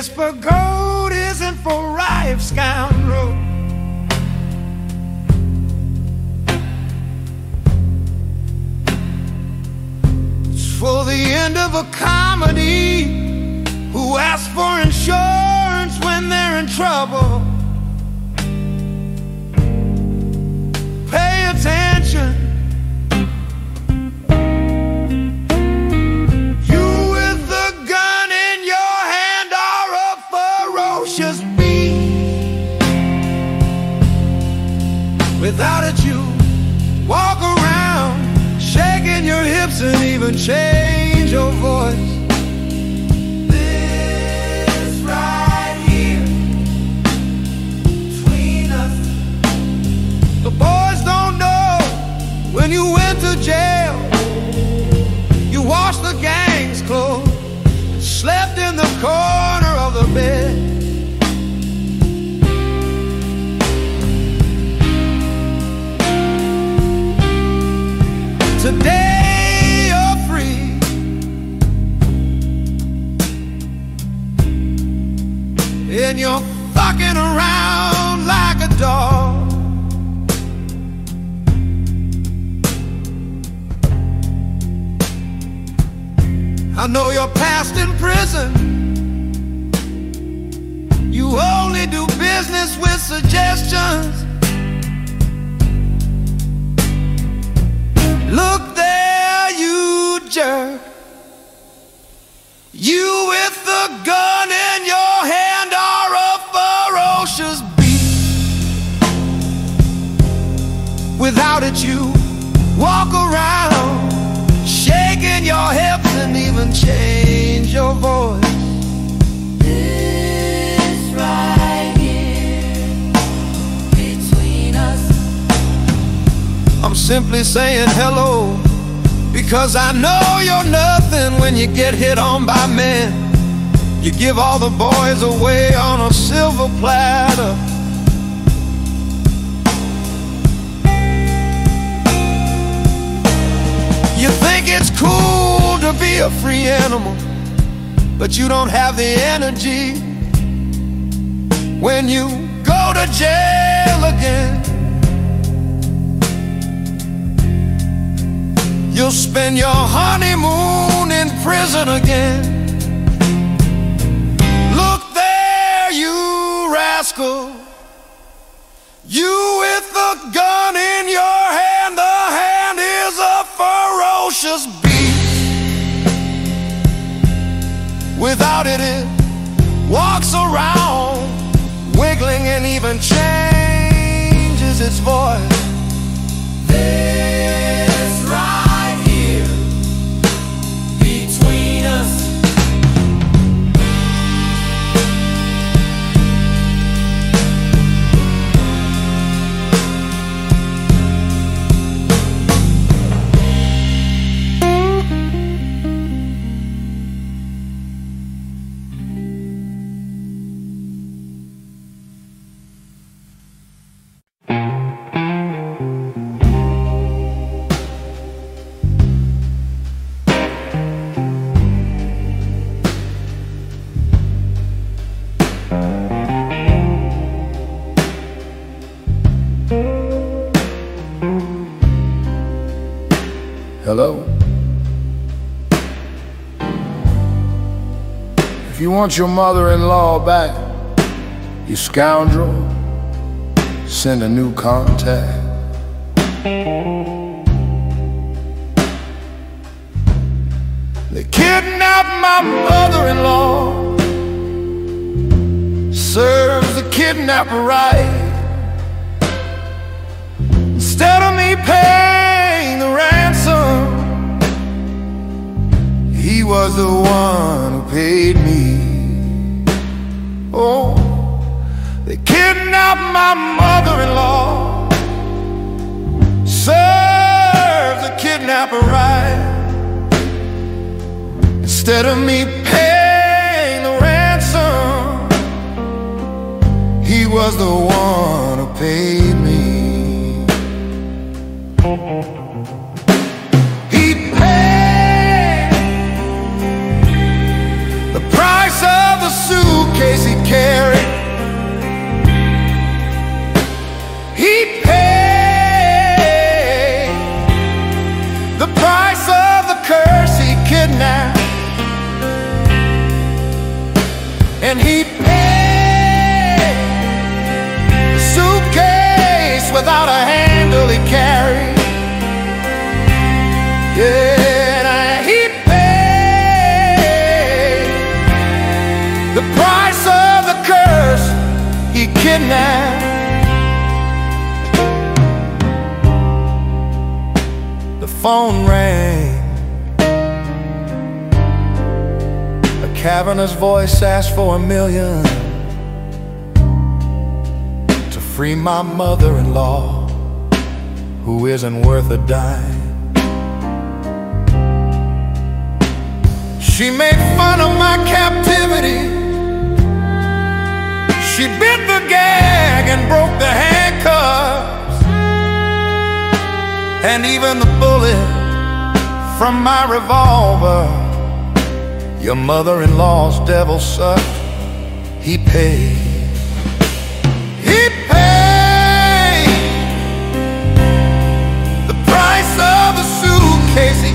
whisper gold isn't for ripe scoundrel. It's for the end of a comedy who asks for insurance when they're in trouble. And change your voice. This right here between us. The boys don't know when you went to jail. You washed the gang's clothes, slept in the corner of the bed. Around like a dog. I know you're past in prison. You only do business with suggestions. Look there, you jerk. You with the gun your voice. I'm simply saying hello because I know you're nothing when you get hit on by men. You give all the boys away on a silver platter. You think it's cool to be a free animal, but you don't have the energy when you go to jail again. You'll spend your honeymoon in prison again. Look there, you rascal. You with the gun in your hand, the hand is a ferocious Without it, it walks around, wiggling and even changes Hello? If you want your mother in law back, you scoundrel, send a new contact. They kidnapped my mother-in-law Serves the kidnapper right Instead of me paying was the one who paid me Oh, they kidnapped my mother-in-law Serves the kidnapper right Instead of me paying the ransom, he was the one who paid me. Casey Carey. He paid the price of the curse he kidnapped, and he The phone rang. A cavernous voice asked for a million to free my mother in law, who isn't worth a dime. She made fun of my captivity. She bit gag and broke the handcuffs. And even the bullet from my revolver. Your mother in law's devil sucked. He paid. He paid the price of the suitcase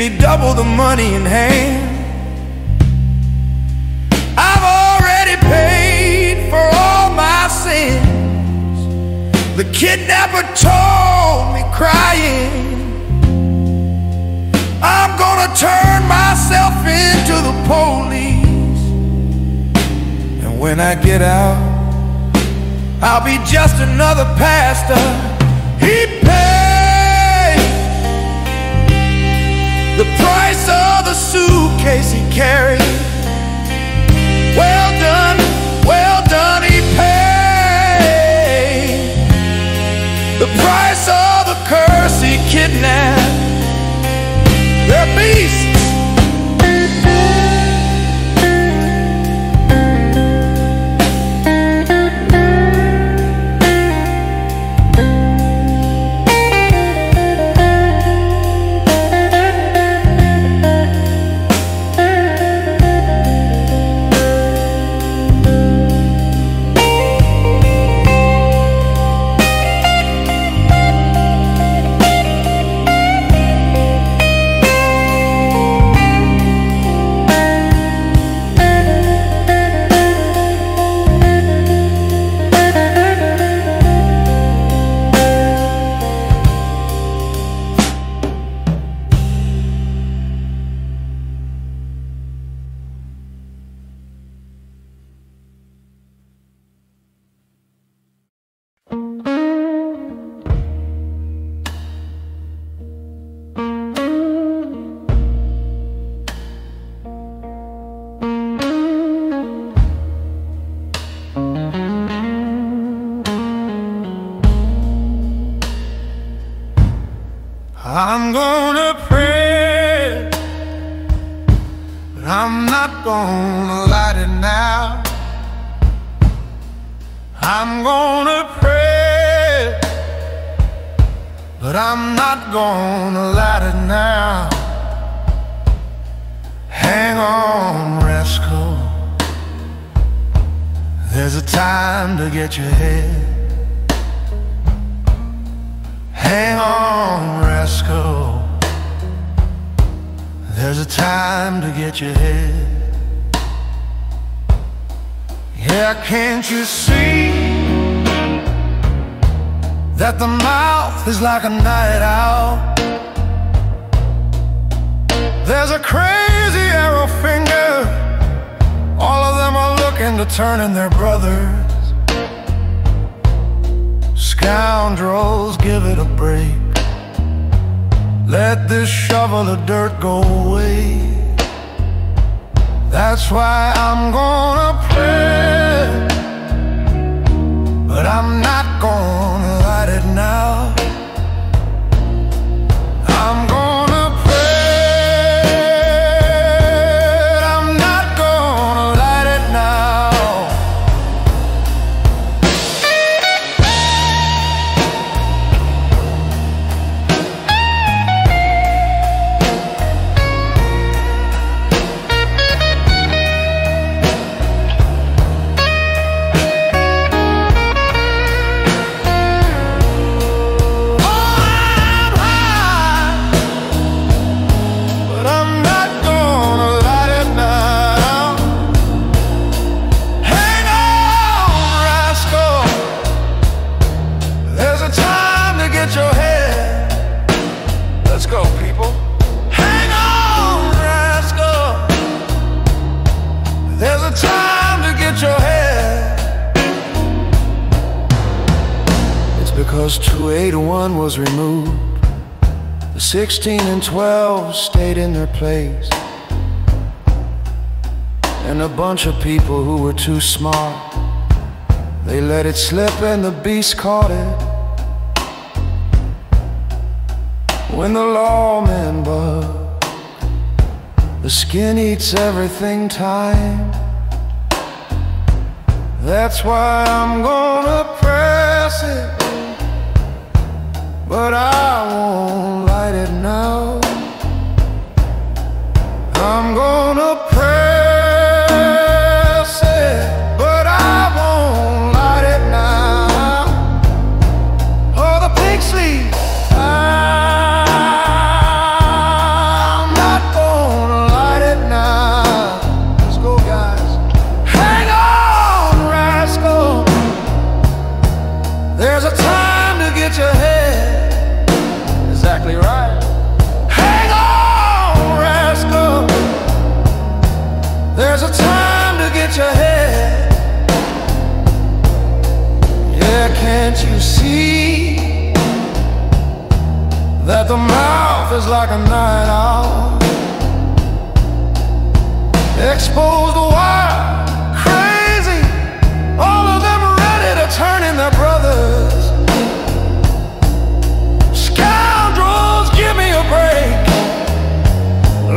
me double the money in hand. I've already paid for all my sins. The kidnapper told me crying. I'm gonna turn myself into the police. And when I get out, I'll be just another pastor. Suitcase he carried. smart. They let it slip and the beast caught it. When the lawmen bug The skin eats everything Time. That's why I'm gonna press it But I won't light it now. I'm gonna like a night owl. Exposed wild, crazy All of them ready to turn in their brothers. Scoundrels, give me a break.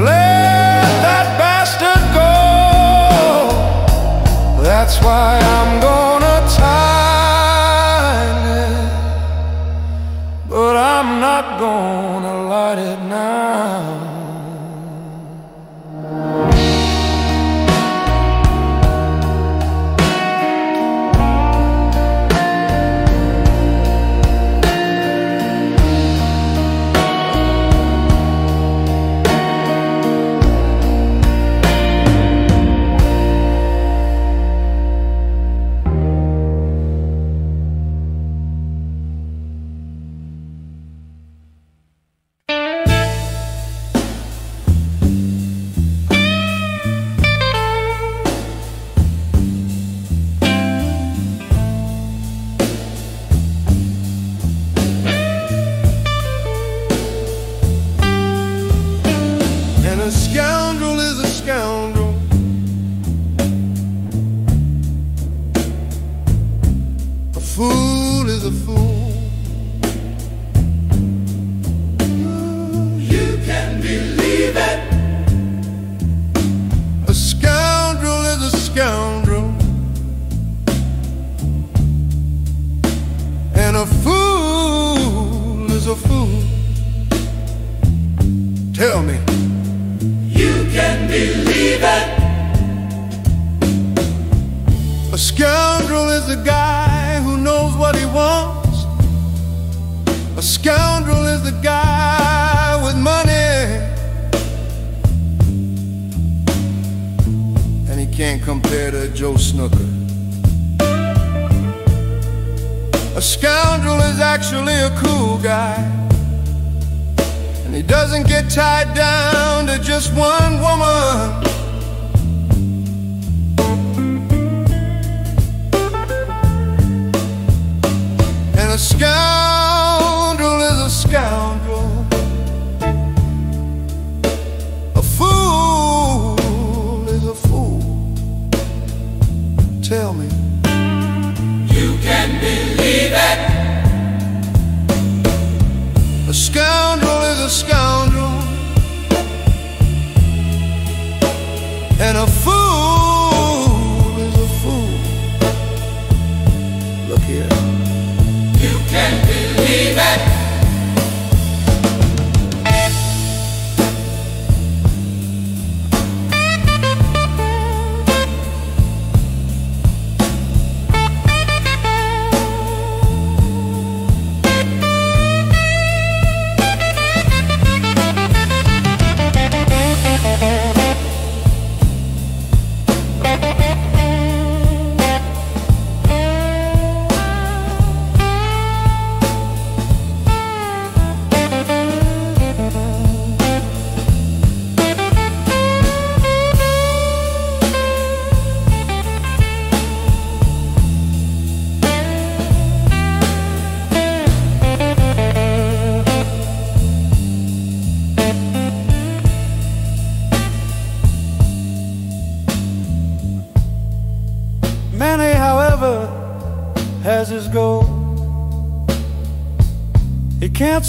Let that bastard go. That's why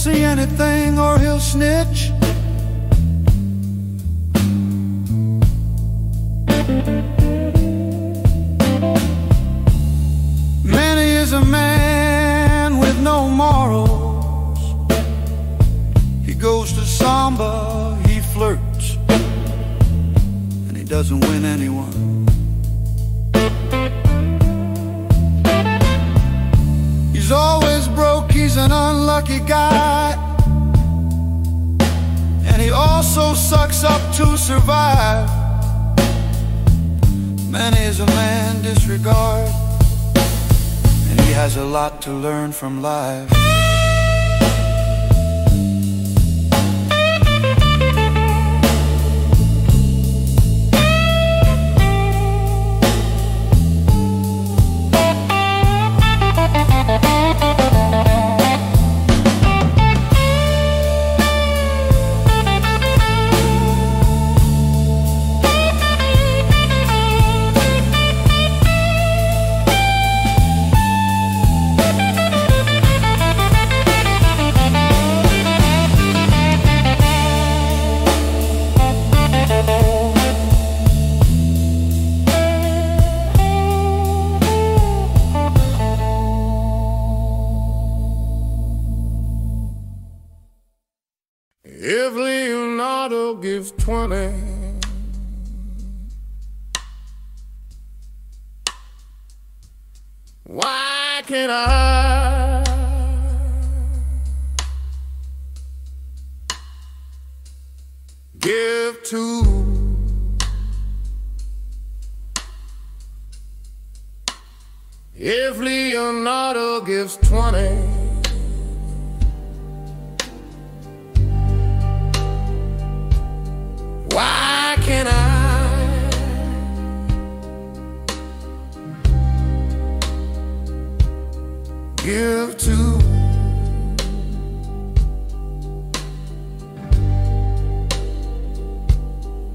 see anything or he'll snitch. From life.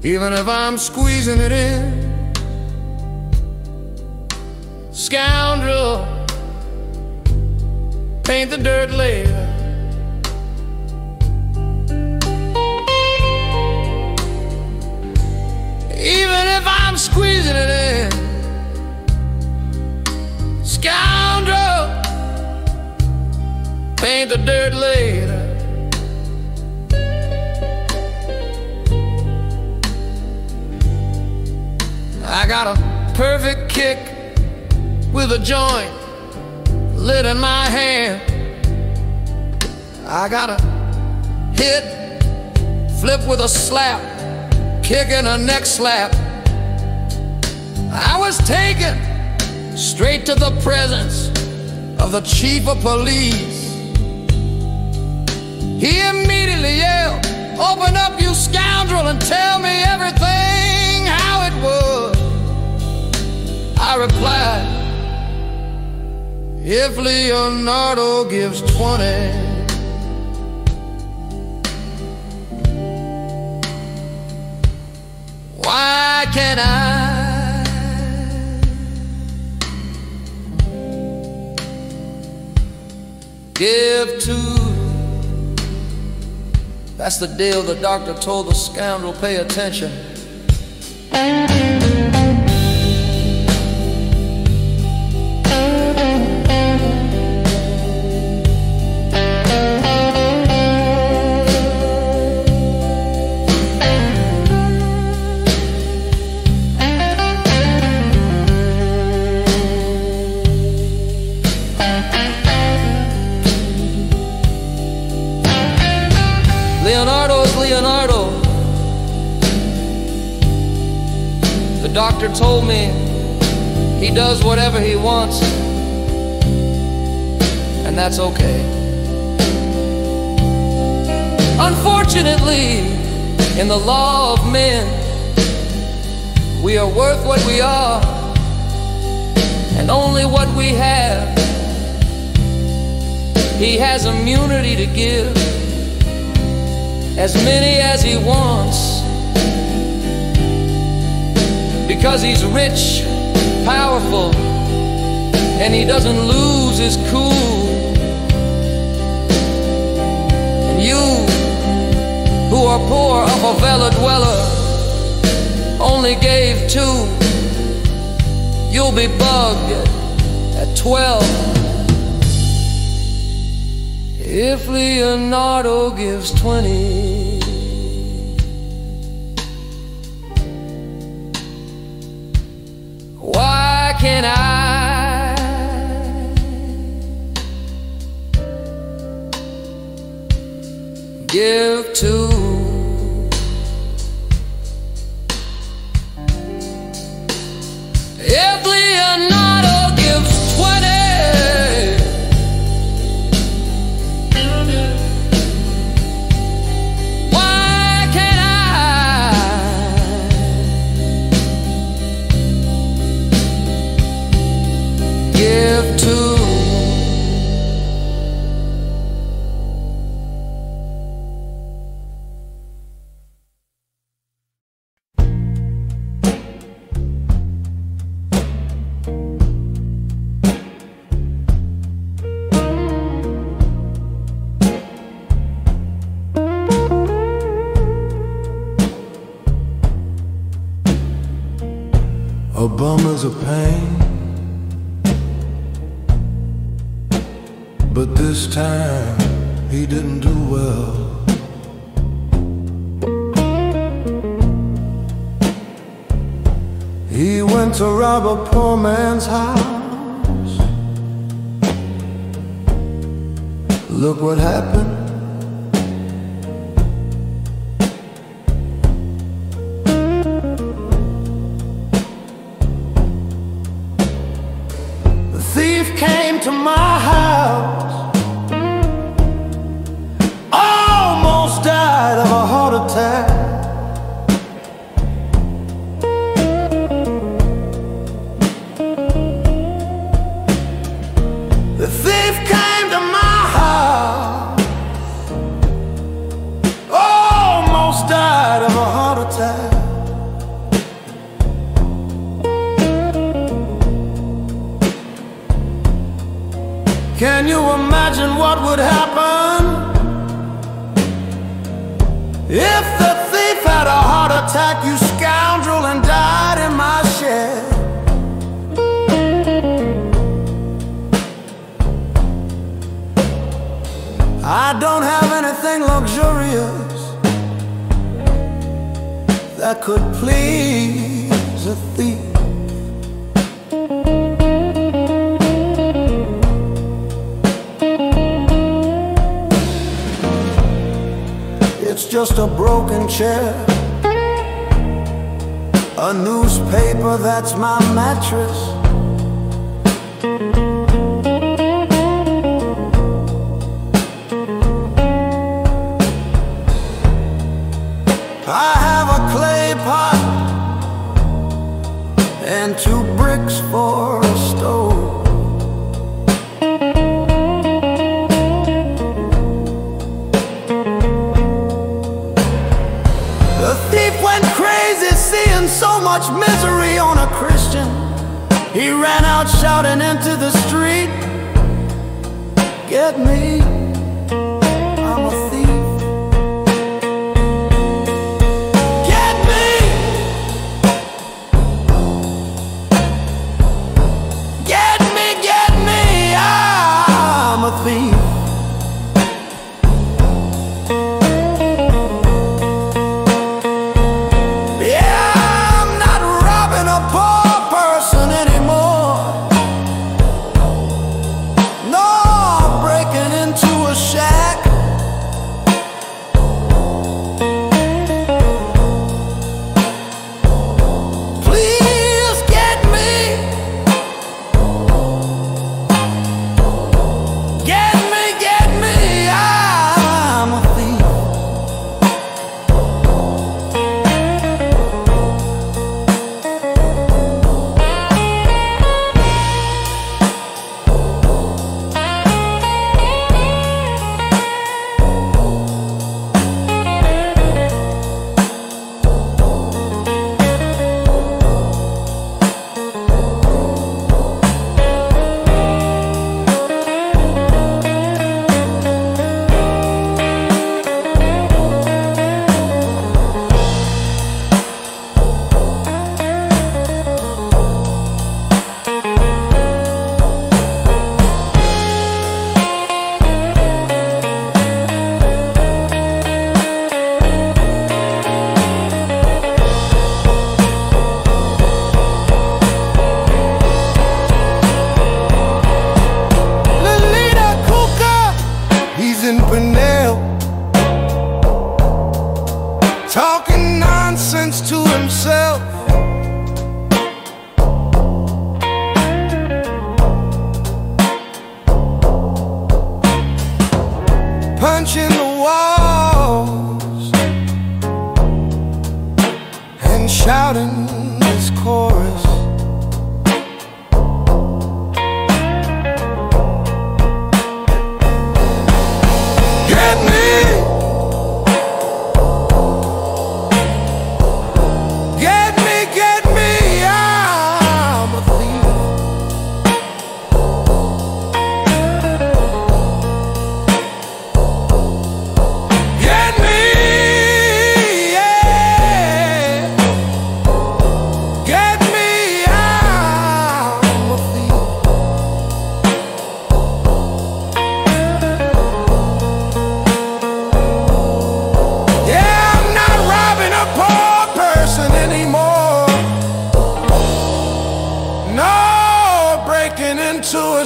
Even if I'm squeezing it in Scoundrel Paint the dirt later even if I'm squeezing it in. Scoundrel, paint the dirt later. I got a perfect kick with a joint lit in my hand. I got a hit, flip with a slap kicking a neck slap. I was taken straight to the presence of the chief of police. He immediately yelled, Open up, you scoundrel, and tell me everything how it was. I replied, If Leonardo gives 20. Why can't I give two? That's the deal the doctor told the scoundrel. Pay attention. Doctor told me he does whatever he wants, and that's okay. Unfortunately, in the law of men, we are worth what we are, and only what we have. He has immunity to give as many as he wants because he's rich, powerful, and he doesn't lose his cool. And you, who are poor, of a favela dweller, only gave two. You'll be bugged at 12. If Leonardo gives 20. tomorrow. share.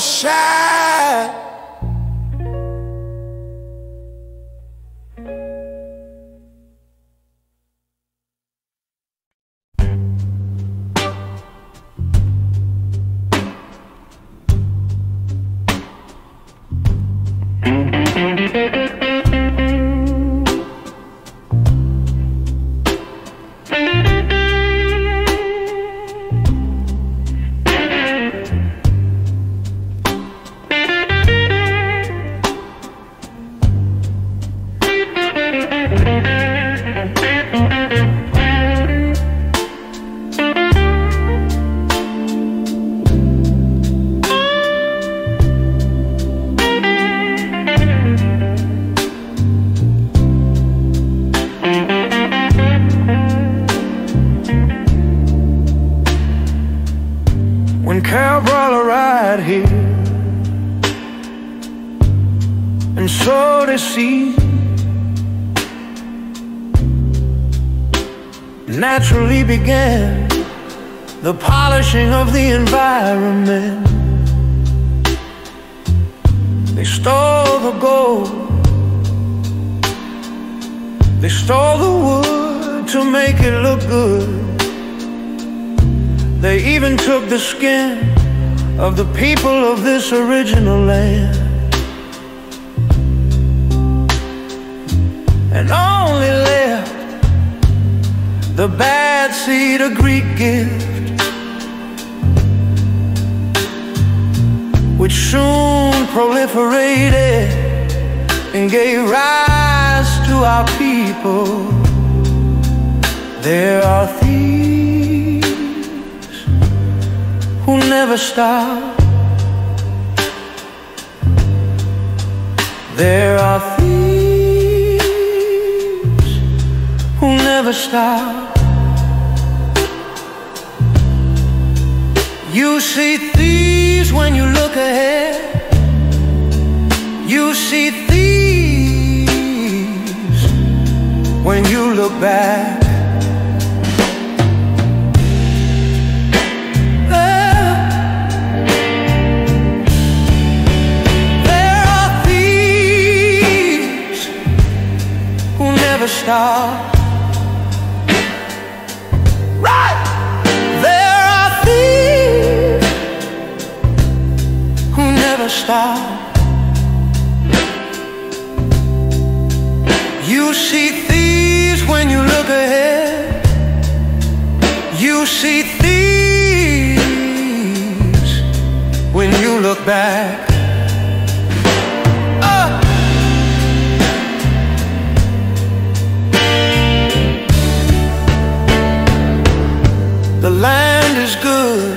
Into skin of the people of this original land and only left the bad seed of Greek gift which soon proliferated and gave rise to our people. There are thieves who never stop. There are thieves who never stop. You see thieves when you look ahead. You see thieves when you look back. Never. Right! There are thieves who never stop. You see thieves when you look ahead. You see thieves when you look back. The land is good,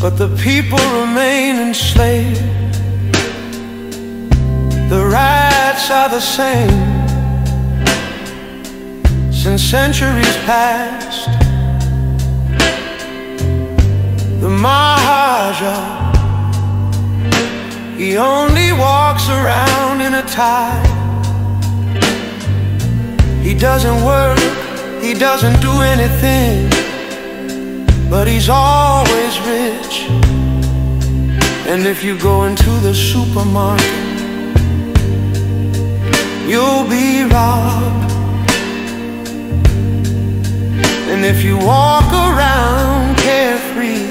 but the people remain enslaved. The rights are the same since centuries past. The Maharaja, he only walks around in a tie. He doesn't work, he doesn't do anything, but he's always rich. And if you go into the supermarket, you'll be robbed. And if you walk around carefree,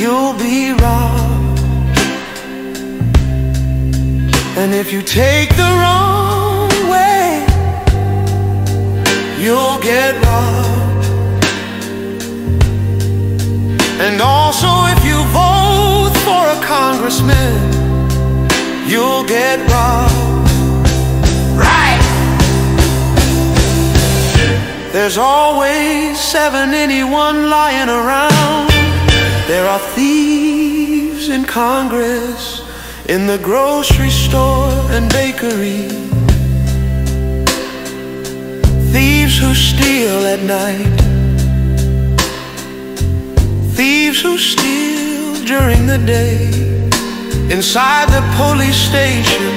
you'll be robbed. And if you take the wrong you'll get robbed. And also, if you vote for a congressman, you'll get robbed. Right. There's always seven anyone lying around. There are thieves in Congress, in the grocery store and bakery. Thieves who steal at night. Thieves who steal during the day. Inside the police station.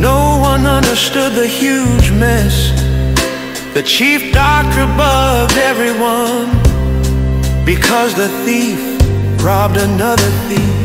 No one understood the huge mess. The chief doctor bugged everyone because the thief robbed another thief.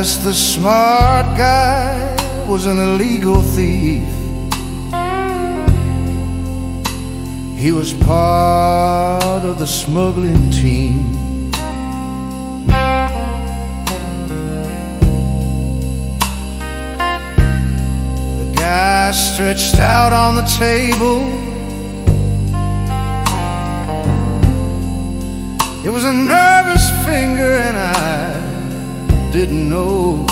Guess the smart guy was an illegal thief. He was part of the smuggling team. I stretched out on the table. It was a nervous finger, and I didn't know.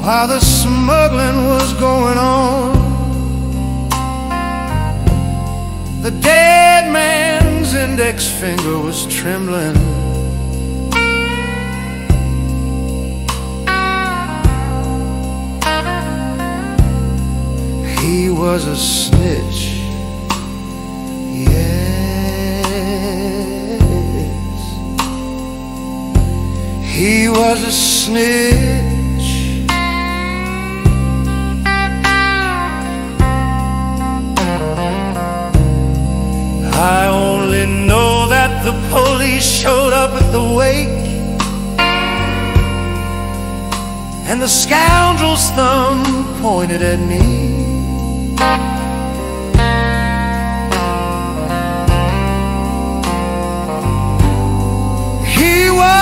While the smuggling was going on, the dead man's index finger was trembling. He was a snitch. Yes. He was a snitch. I only know that the police showed up at the wake And the scoundrel's thumb pointed at me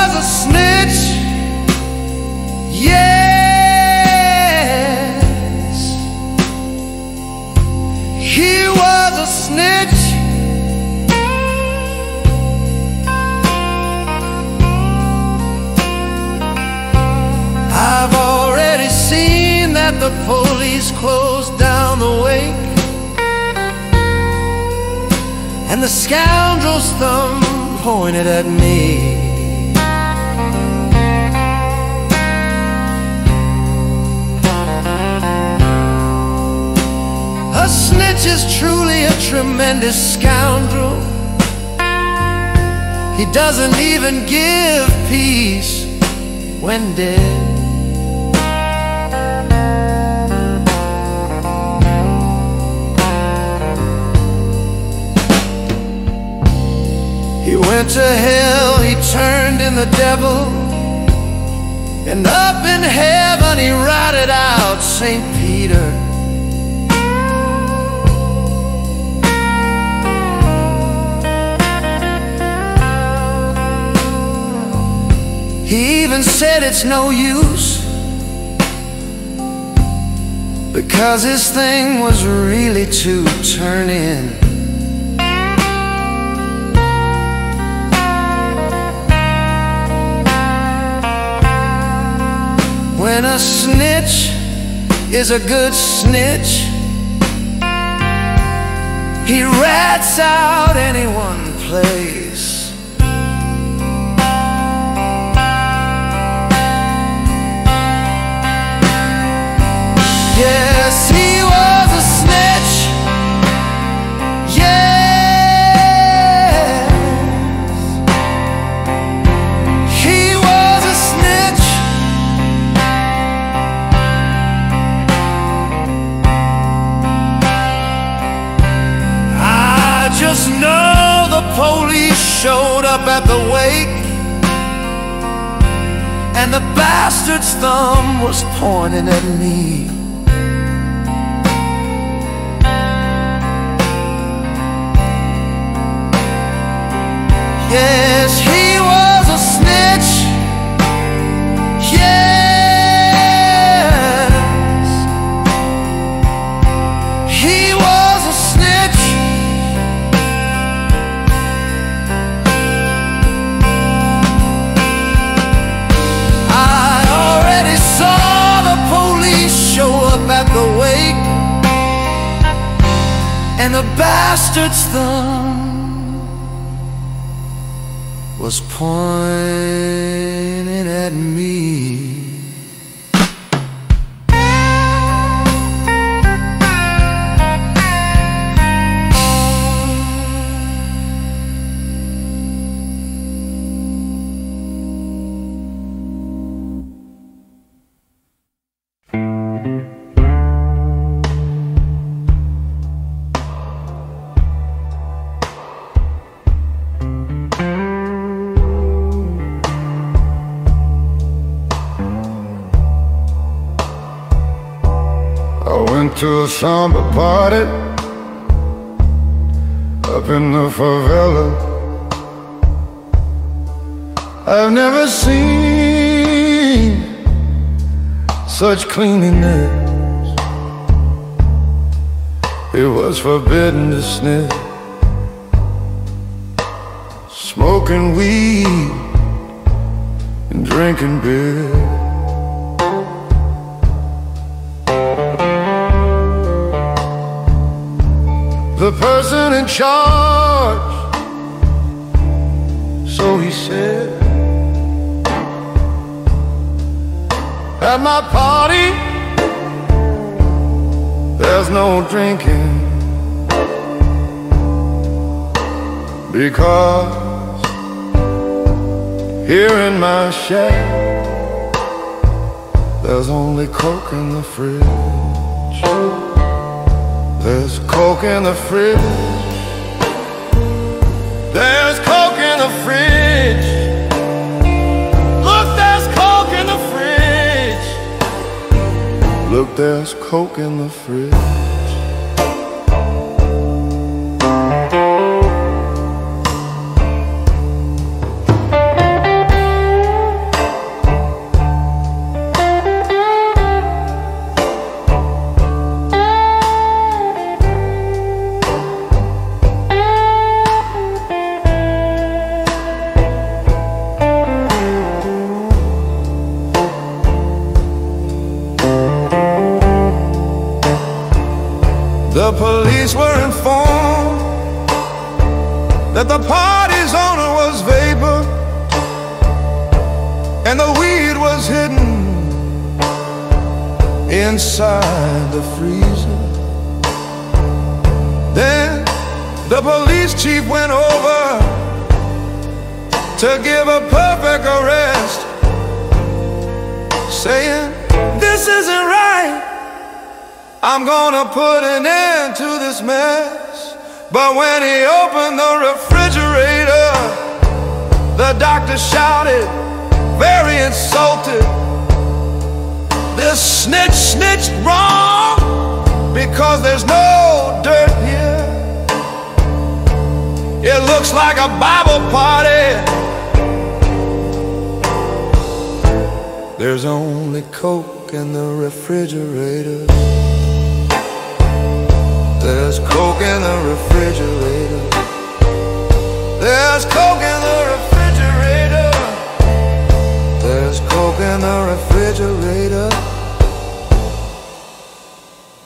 was a snitch. Yes. He was a snitch. I've already seen that the police closed down the wake. And the scoundrel's thumb pointed at me A snitch is truly a tremendous scoundrel. He doesn't even give peace when dead. He went to hell, he turned in the devil. And up in heaven he routed out St. Peter He even said it's no use. Because his thing was really to turn in. When a snitch is a good snitch He rats out any one Yes, he was a snitch. Yes. He was a snitch. I just know the police showed up at the wake And the bastard's thumb was pointing at me Yes, he was a snitch. Yes. He was a snitch. I already saw the police show up at the wake And the bastard's thumb pointing at me samba party up in the favela. I've never seen such cleanliness. It was forbidden to sniff, smoking weed and drinking beer. The person in charge, so he said. At my party, there's no drinking because here in my shack, there's only coke in the fridge. There's coke in the fridge. There's coke in the fridge. Look, there's Coke in the fridge. Look, there's coke in the put an end to this mess. But when he opened the refrigerator, the doctor shouted, very insulted, This snitch snitched wrong because there's no dirt here. It looks like a Bible party. There's only Coke in the refrigerator. There's coke in the refrigerator. There's coke in the refrigerator. There's coke in the refrigerator.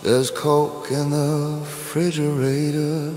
There's coke in the refrigerator.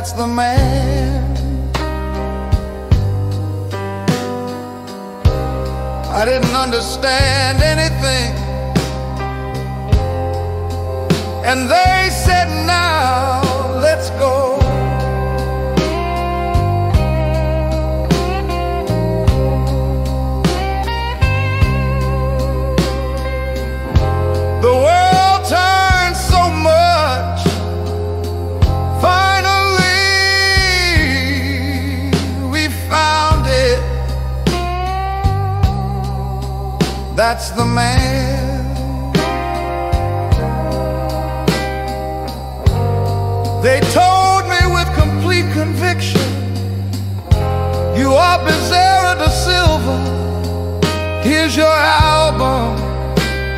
that's the man. that's the man. They told me with complete conviction You are Bezerra da Silva. Here's your album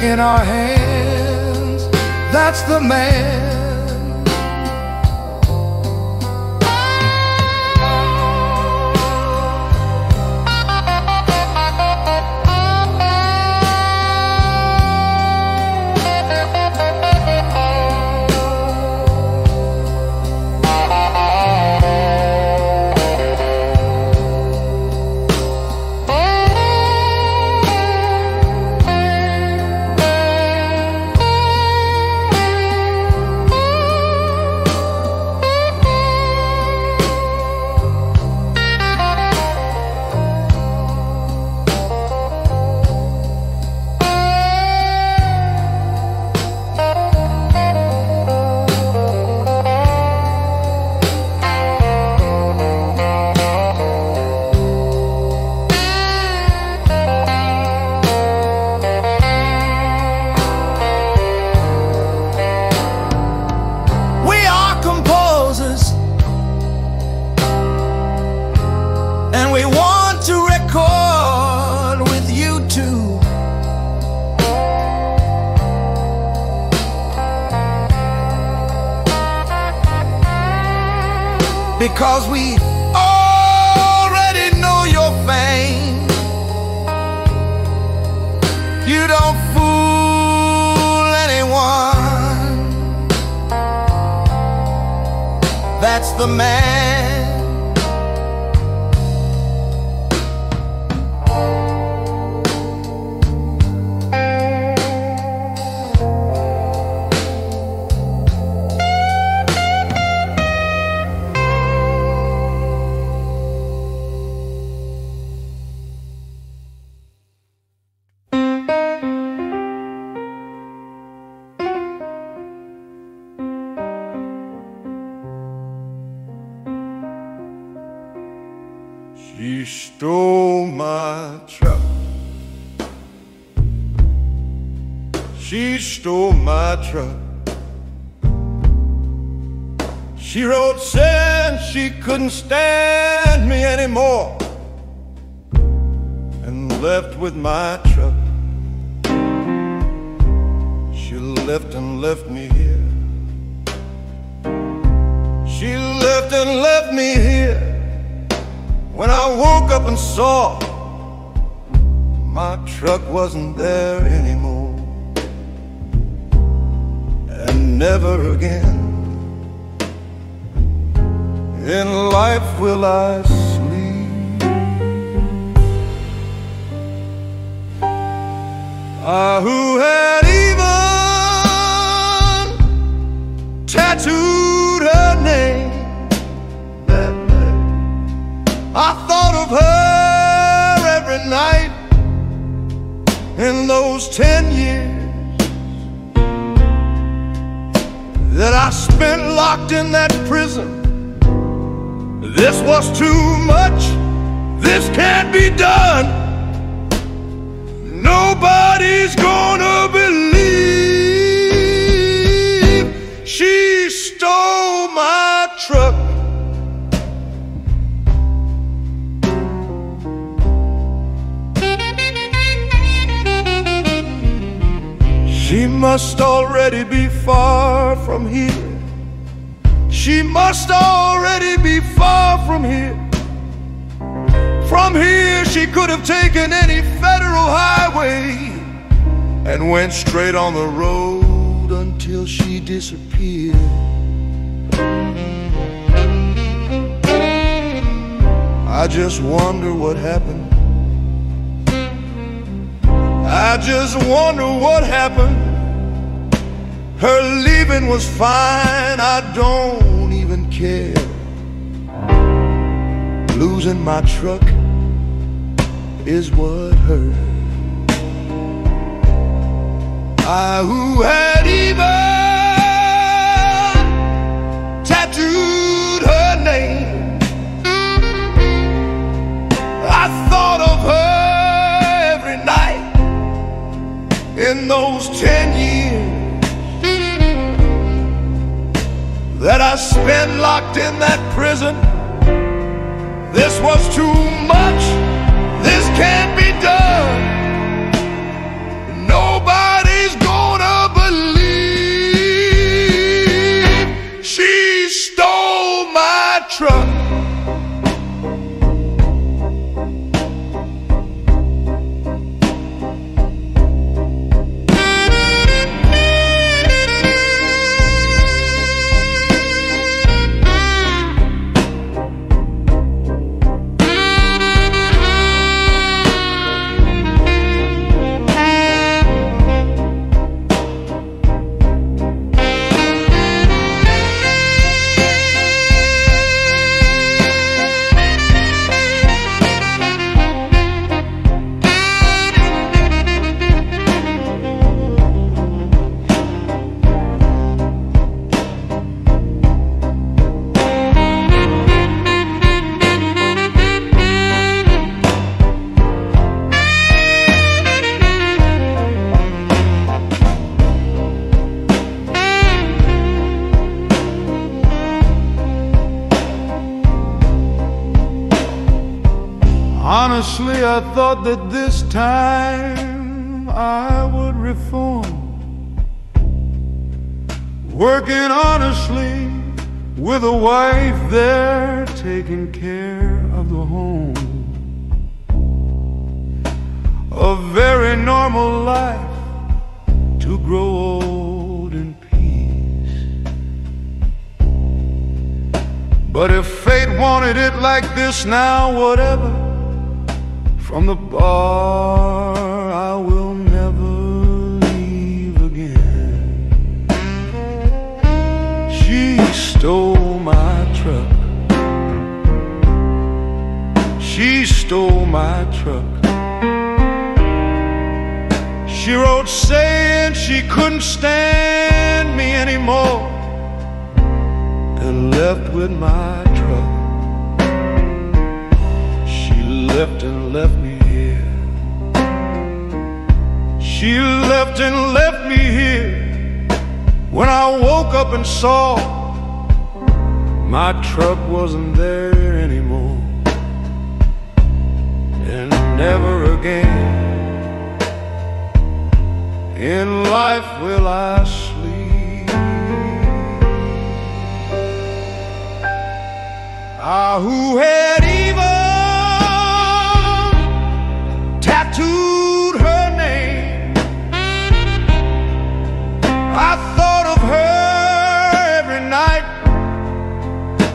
in our hands. That's the man. couldn't stay. Fine, I don't even care. Losing my truck is what hurt. I who had even tattooed her name. I thought of her every night in those ten years that I spent locked in that prison. This was too much. This can't be done. Nobody's gonna believe she stole my truck. I thought that this time I would reform. Working honestly with a wife there taking care of the home. A very normal life to grow old in peace. But if fate wanted it like this now, whatever. From the bar, I will never leave again. She stole my truck. She stole my truck. She wrote saying she couldn't stand me anymore and left with my truck. She left and left She left and left me here. When I woke up and saw my truck wasn't there anymore. And never again in life will I sleep. Ah, who had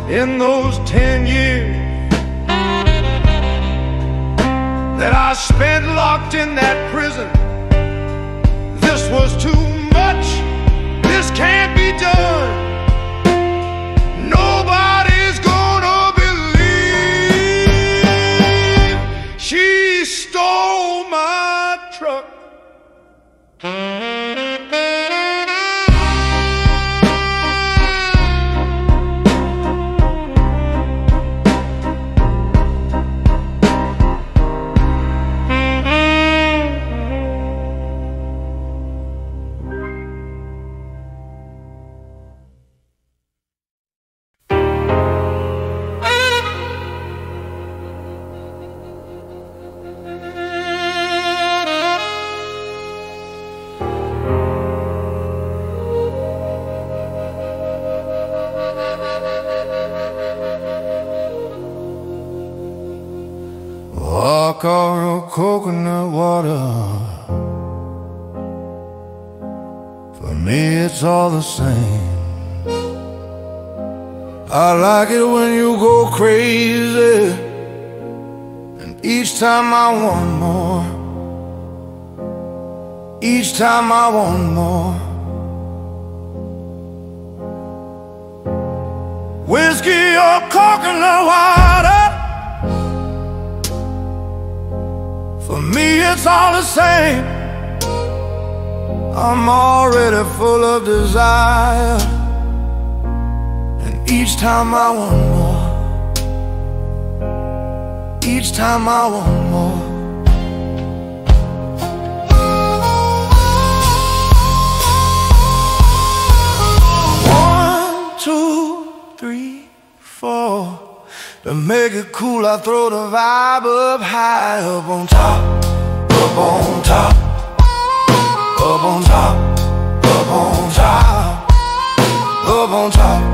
in those ten years that I spent locked in that prison. This was too much. This can't be done. Nobody's like it when you go crazy, and each time I want more. Each time I want more. Whiskey or coconut water. For me, it's all the same. I'm already full of desire. Each time I want more. Each time I want more. One, two, three, four. To make it cool, I throw the vibe up high, up on top, up on top, up on top, up on top, up on top,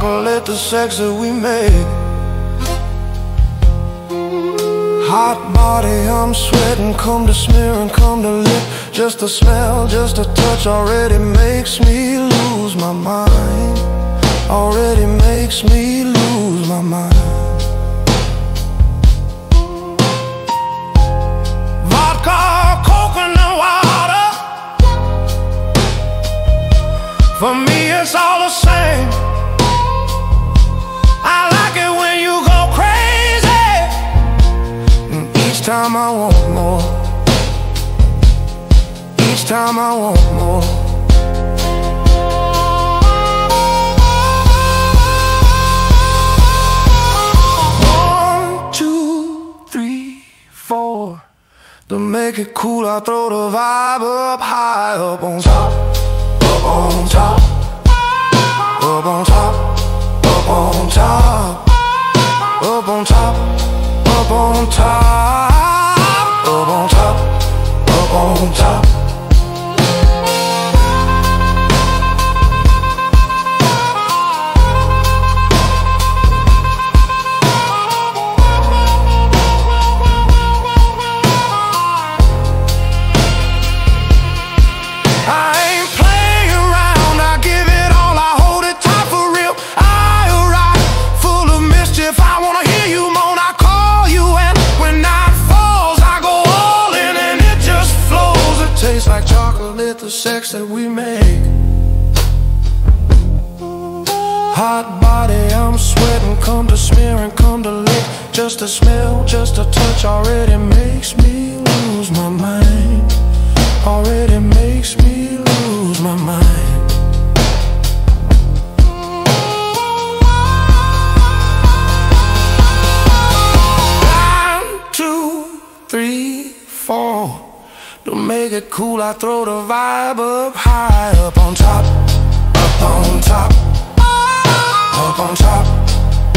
chocolate, the sex that we make. Hot body, I'm sweating, come to smear and come to lick. Just a smell, just a touch already makes me lose my mind already makes me lose my mind. Vodka, coconut water. For me, it's all the same. Time I want more. Each time I want more. One, two, three, four. To make it cool, I throw the vibe up high, up on top, up on top, up on top, up on top, up on top, up on top, up on top, up on top. Sex that we make. Hot body, I'm sweating, come to smear and come to lick. Just a smell, just a touch already makes me lose my mind already makes me lose my mind. Make it cool, I throw the vibe up high, up on top, up on top, up on top,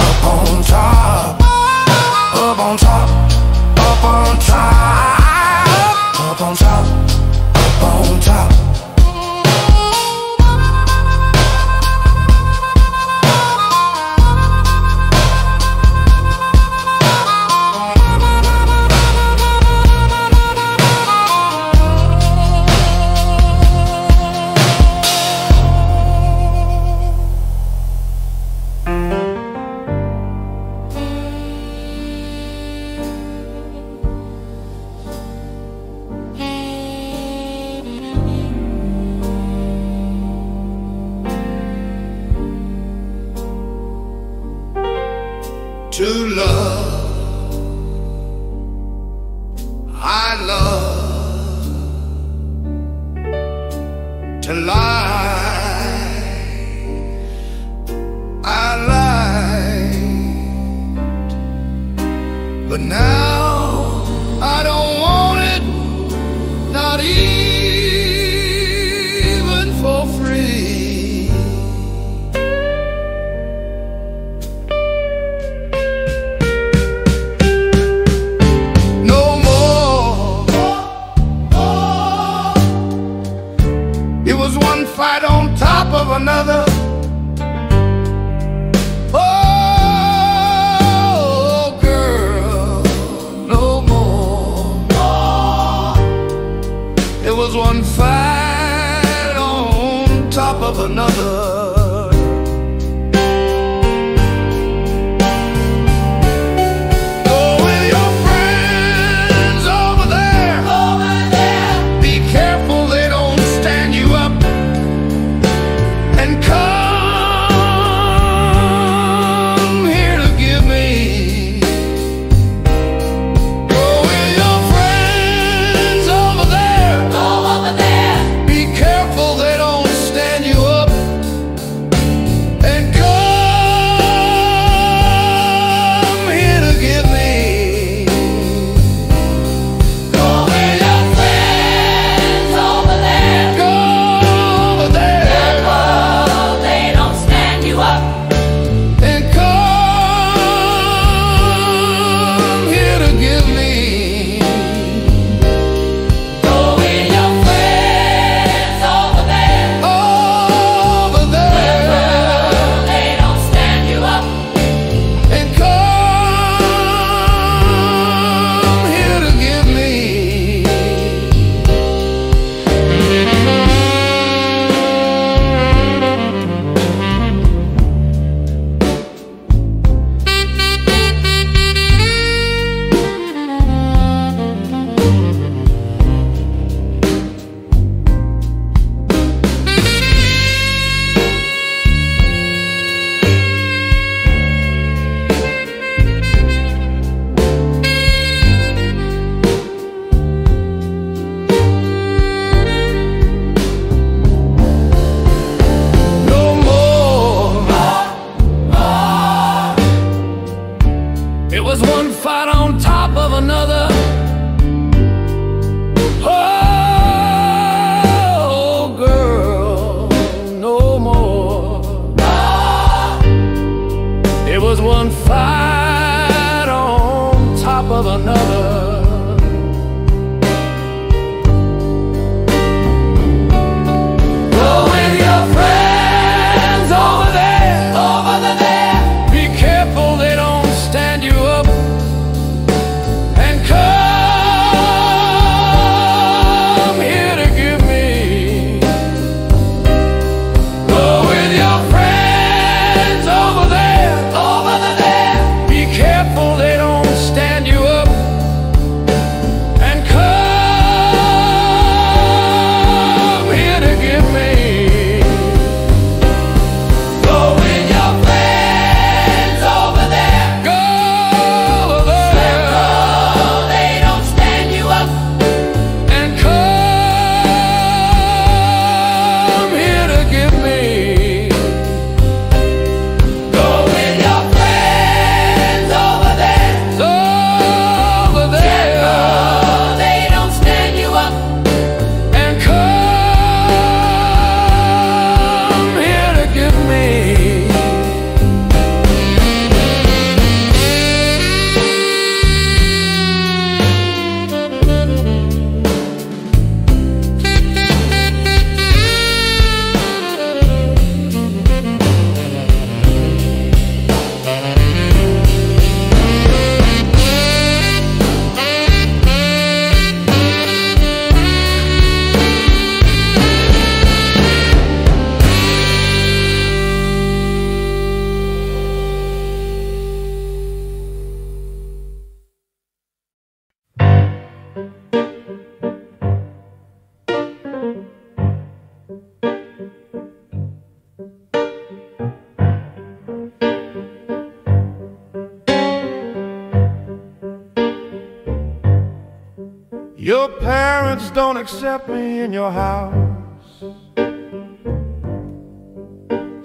up on top, up on top, up on top,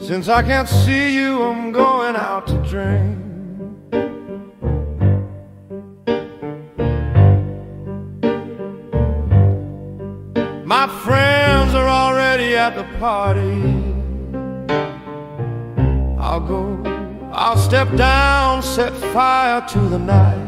Since I can't see you, I'm going out to drink. My friends are already at the party. I'll go, I'll step down, set fire to the night.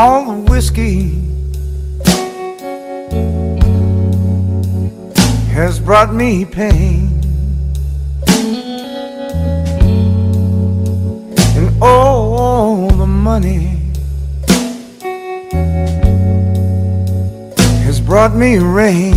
All the whiskey has brought me pain. And all the money has brought me rain.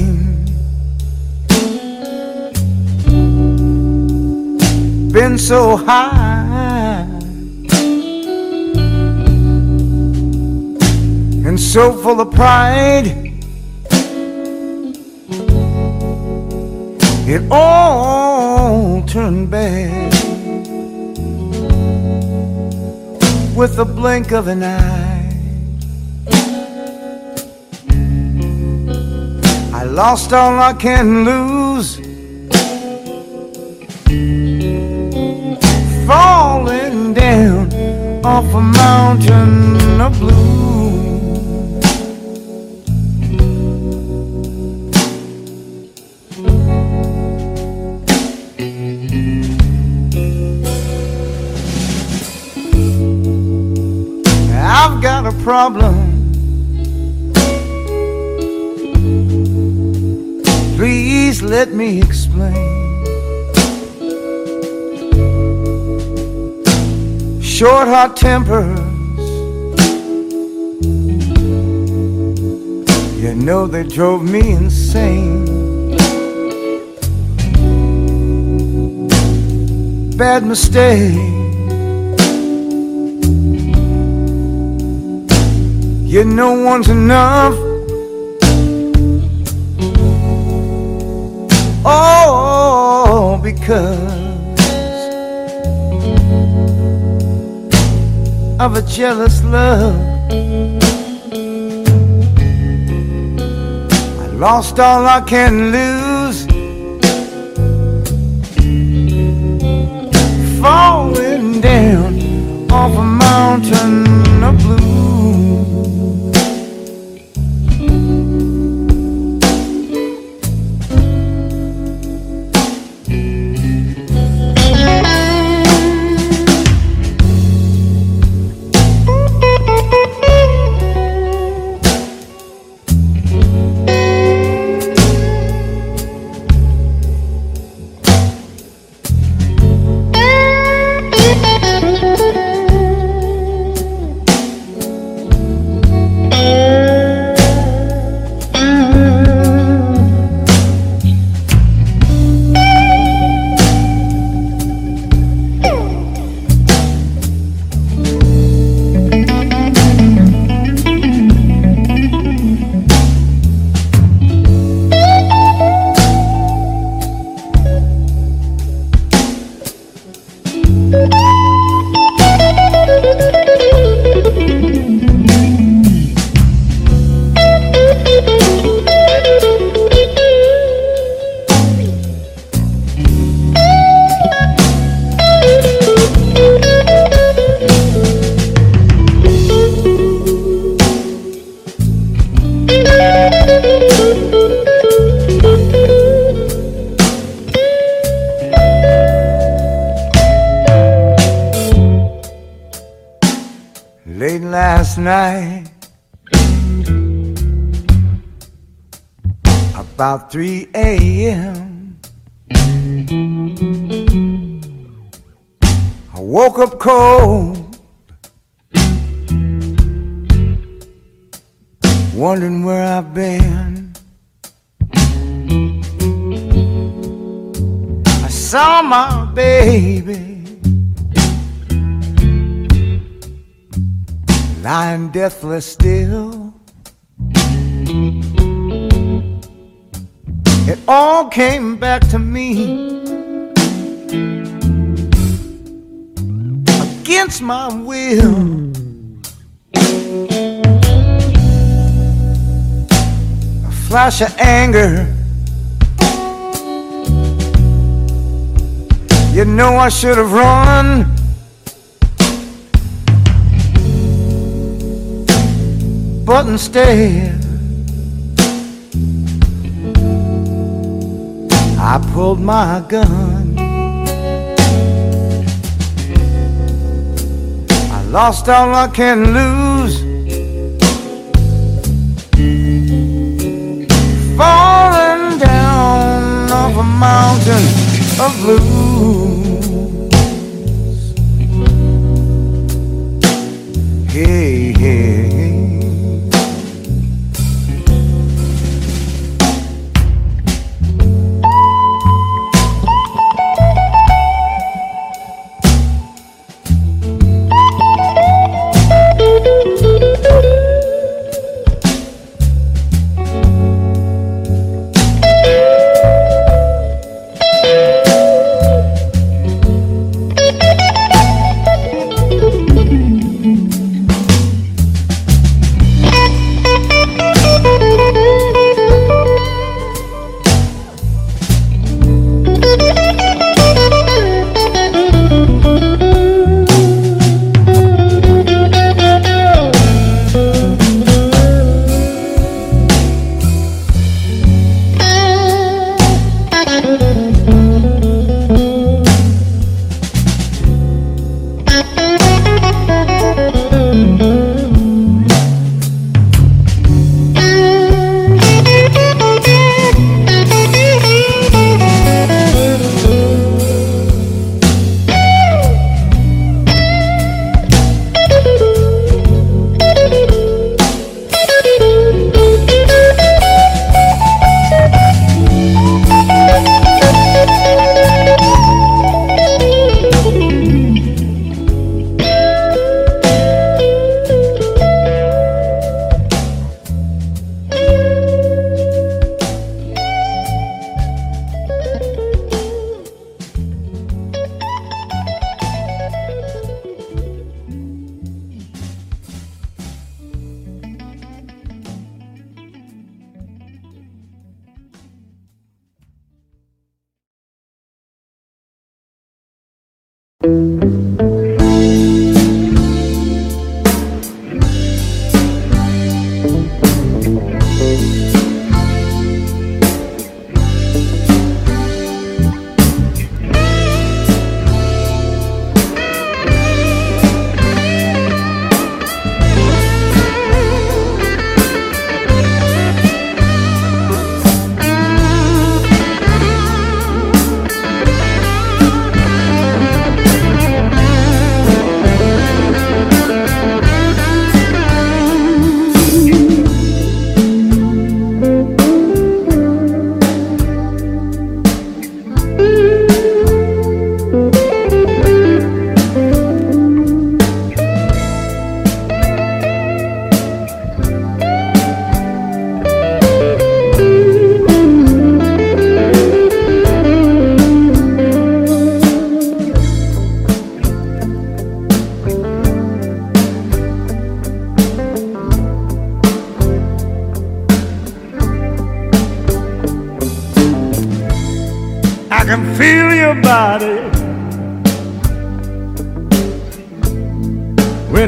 So full of pride. It all turned bad with the blink of an eye. I lost all I can lose. Falling down off a mountain of blue. Short, hot tempers. You know they drove me insane. Bad mistake. You know one's enough. Oh, because of a jealous love. I lost all I can lose. Falling down off a mountain of blue. Lying deathless still. It all came back to me against my will. A flash of anger. You know I should have run. but instead I pulled my gun. I lost all I can lose. Falling down off a mountain of blues. Hey, hey.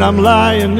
I'm lying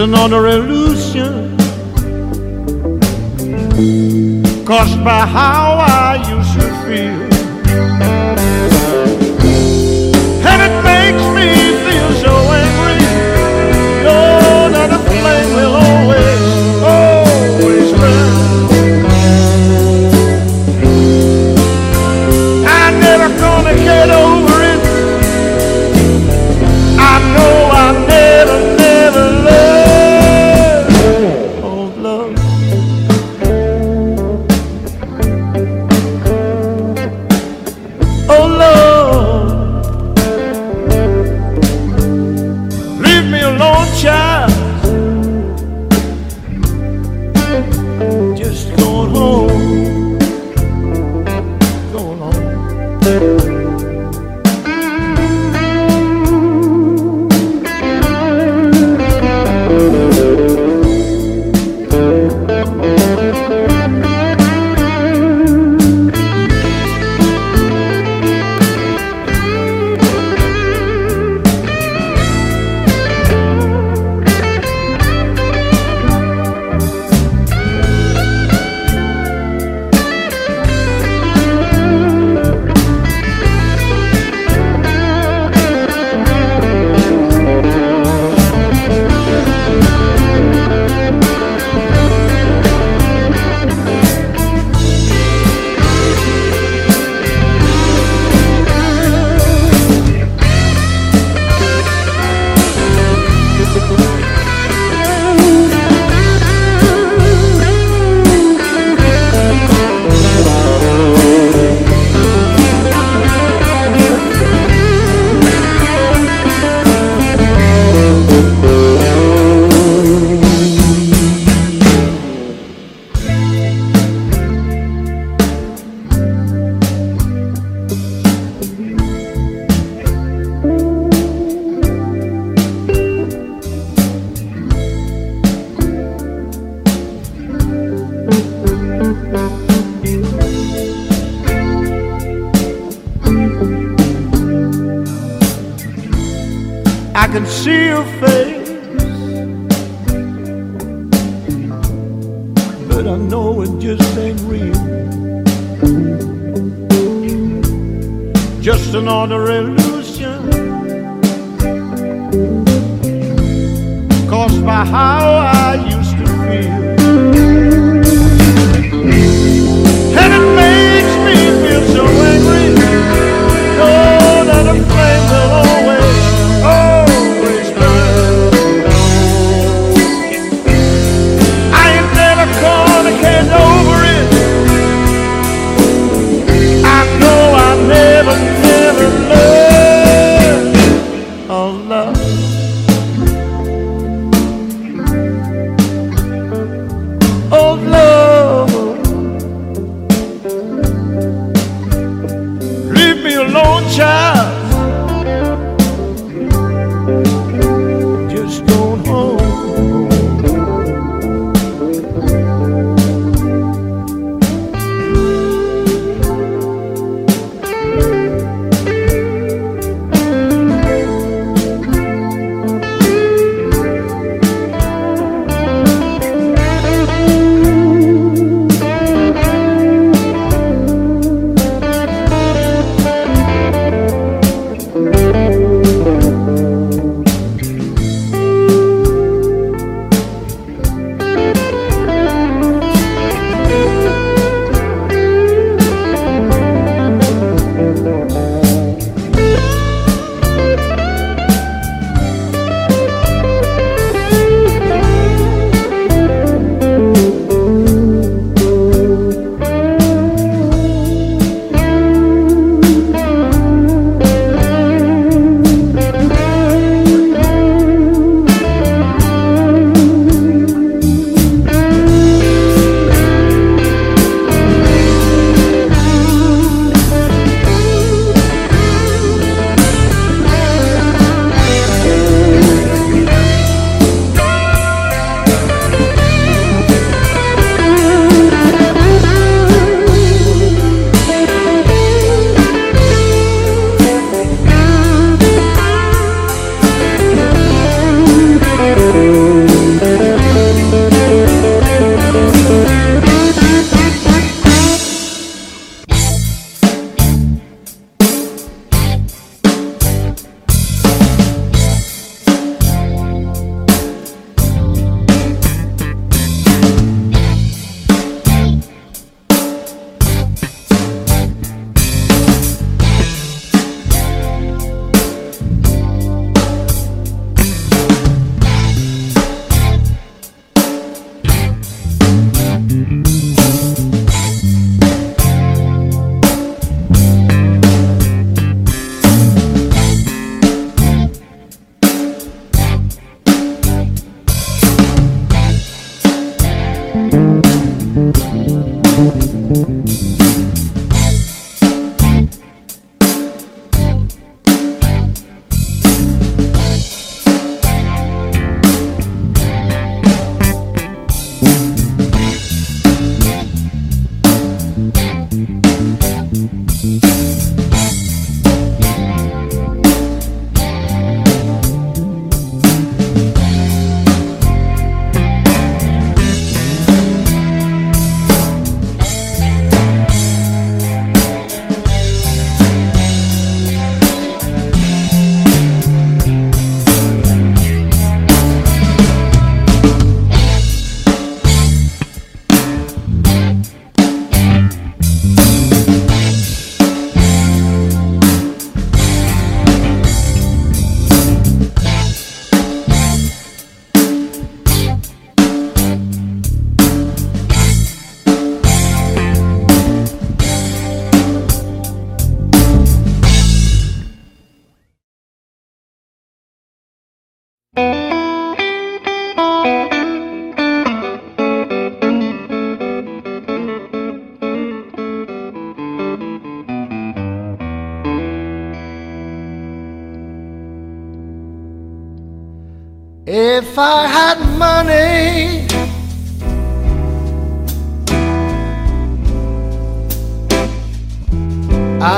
Another illusion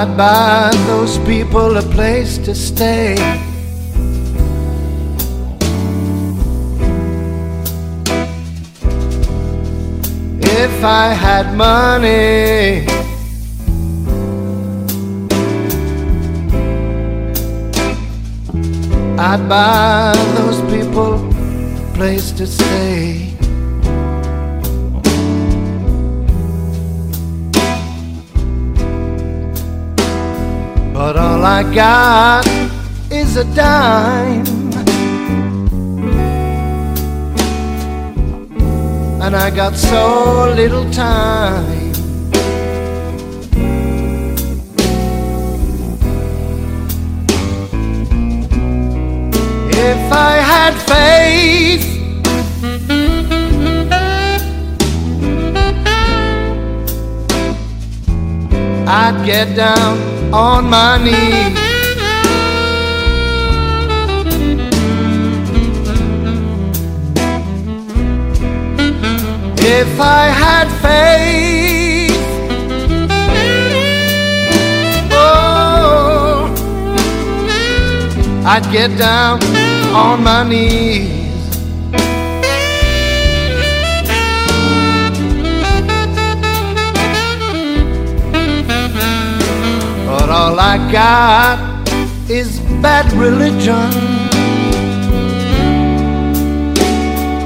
I buy those people a place to stay? If I had money, I'd buy those people a place to stay. All I got is a dime. And I got so little time. If I had faith, I'd get down on my knees. If I had faith, oh, I'd get down on my knees. All I got is bad religion.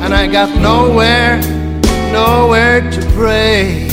And I got nowhere, nowhere to pray.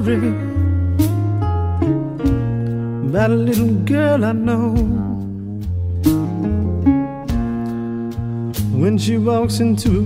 Story about a little girl I know. When she walks into a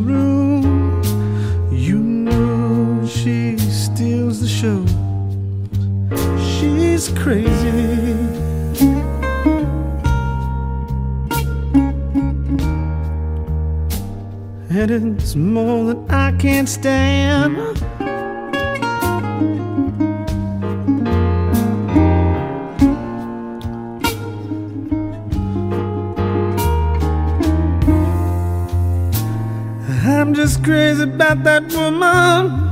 I'm just crazy about that woman.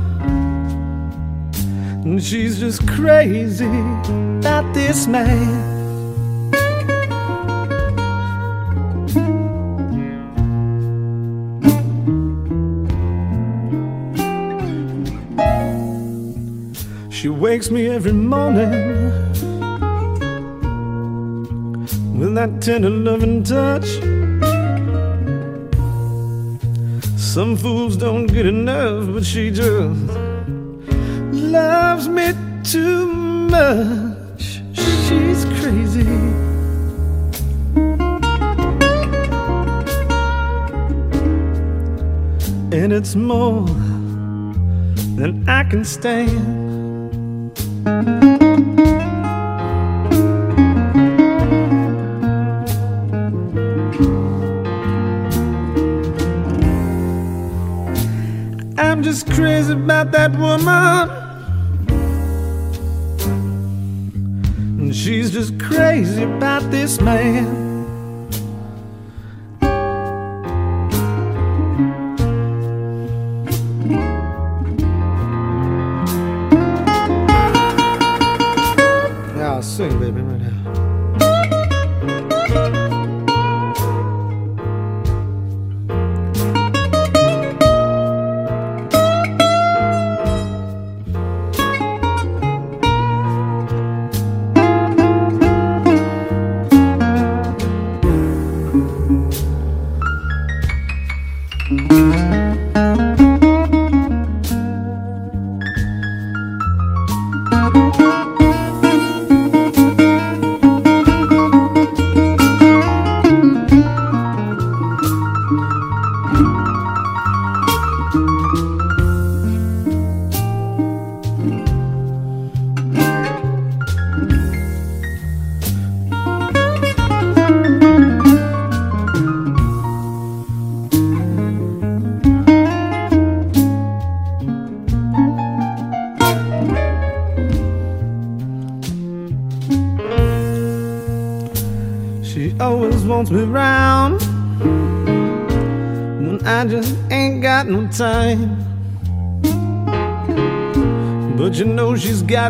And she's just crazy about this man. She wakes me every morning with that tender loving touch. Some fools don't get enough, but she just loves me too much. She's crazy. And it's more than I can stand. About that woman. And she's just crazy about this man.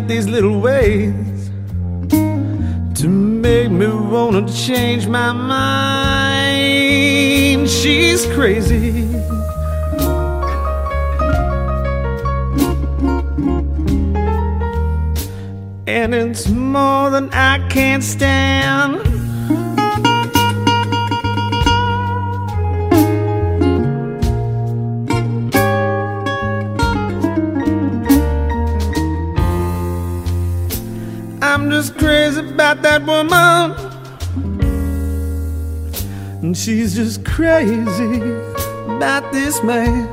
these little ways. crazy about this man.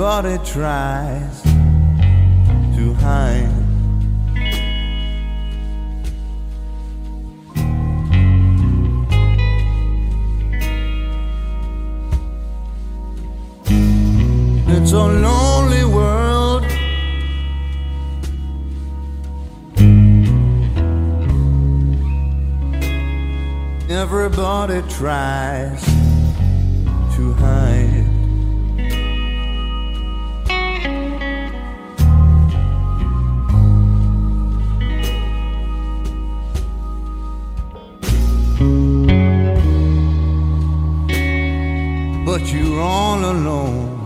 but it tries to hide. It's a lonely world. Everybody tries. you all alone.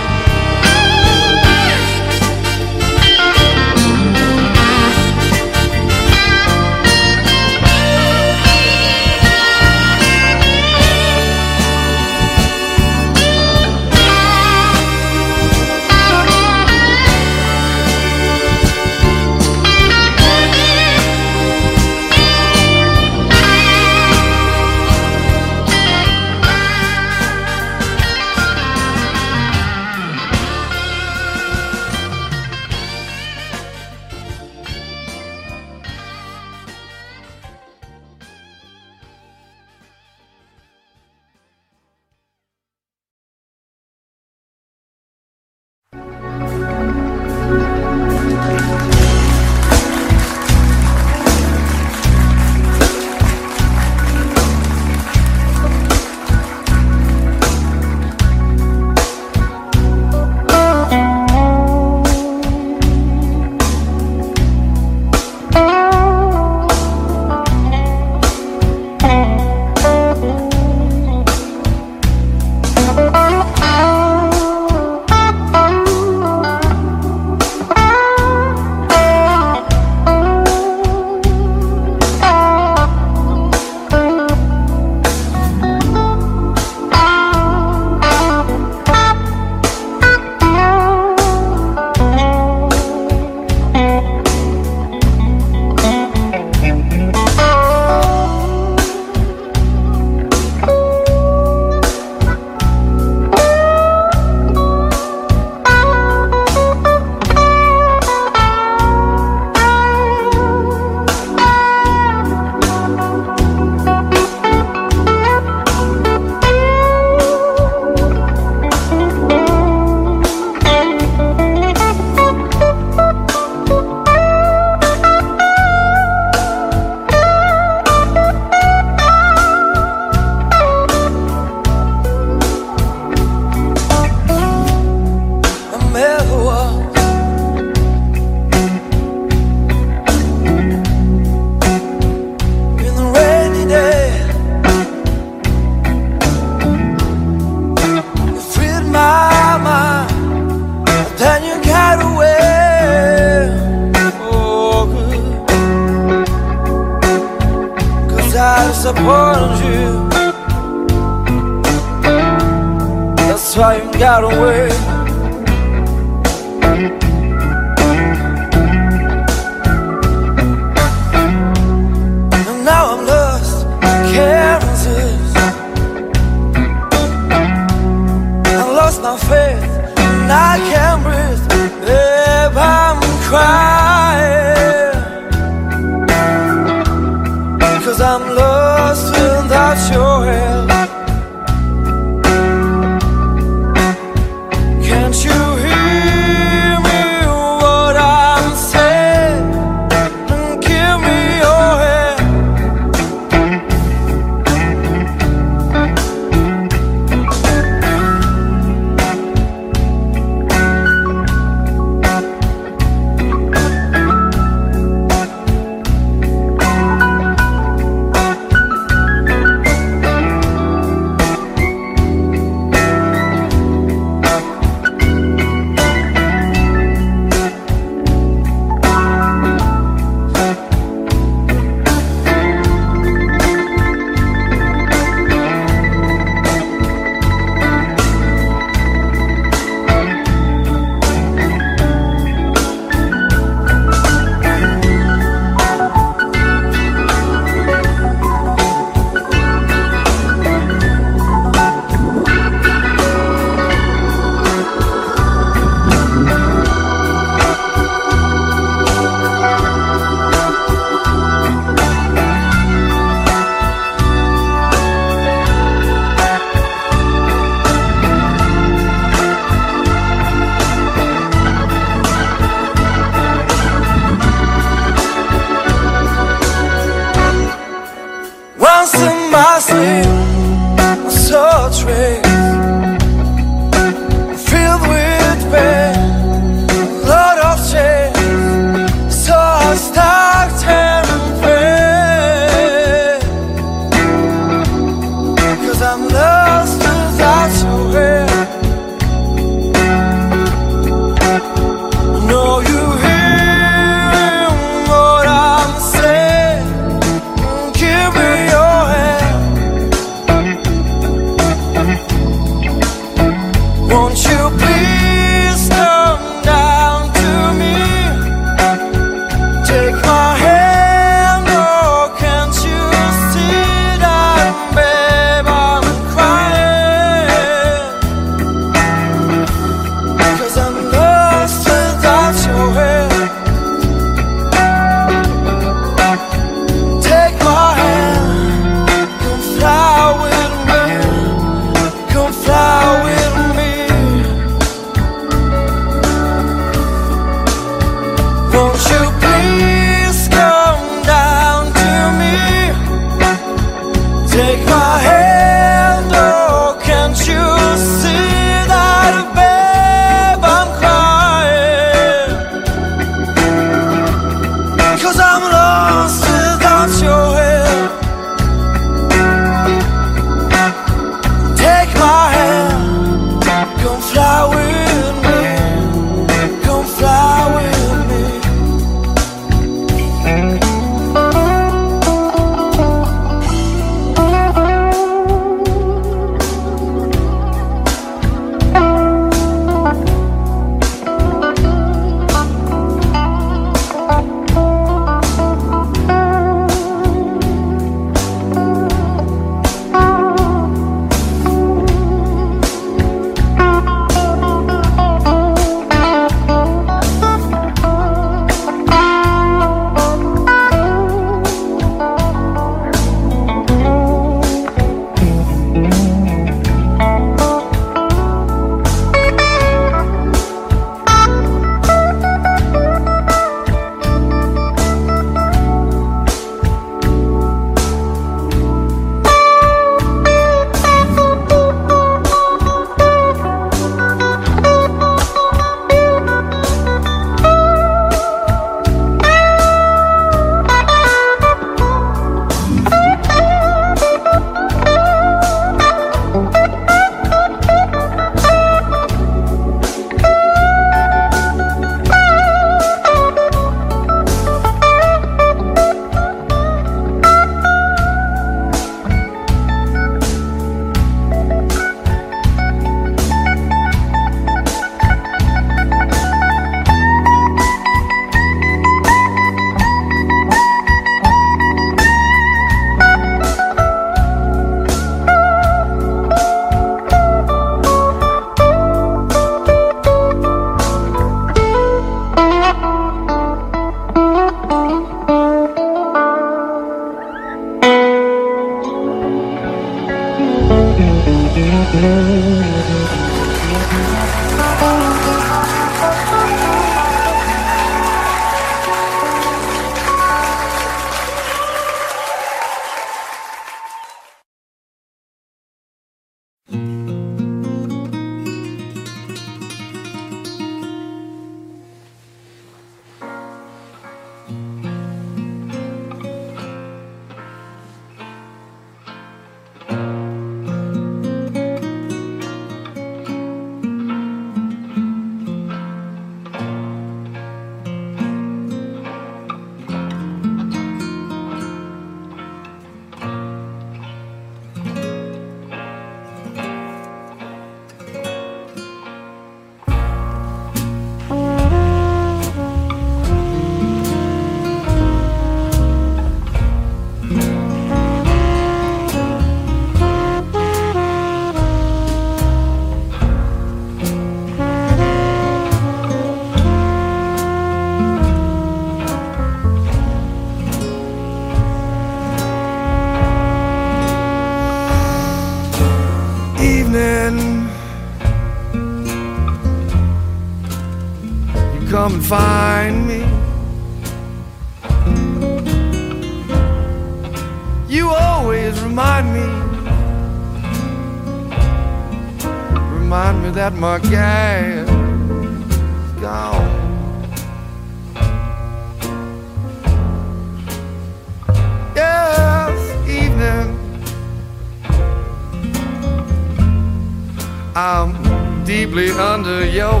I'm deeply under your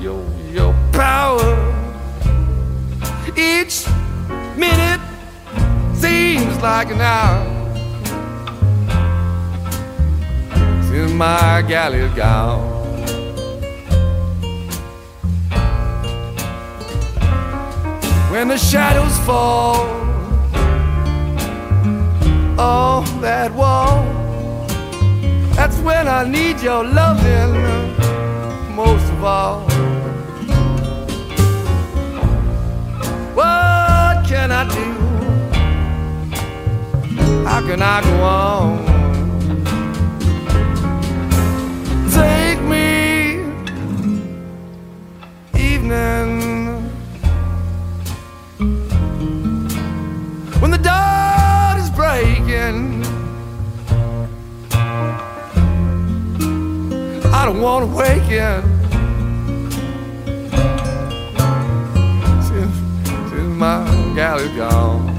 your your power. Each minute seems like an hour since my galley's gone. When the shadows fall, oh that wall. That's when I need your loving most of all. What can I do? How can I go on? Take me, evening, don't want to waken since, since my gal is gone.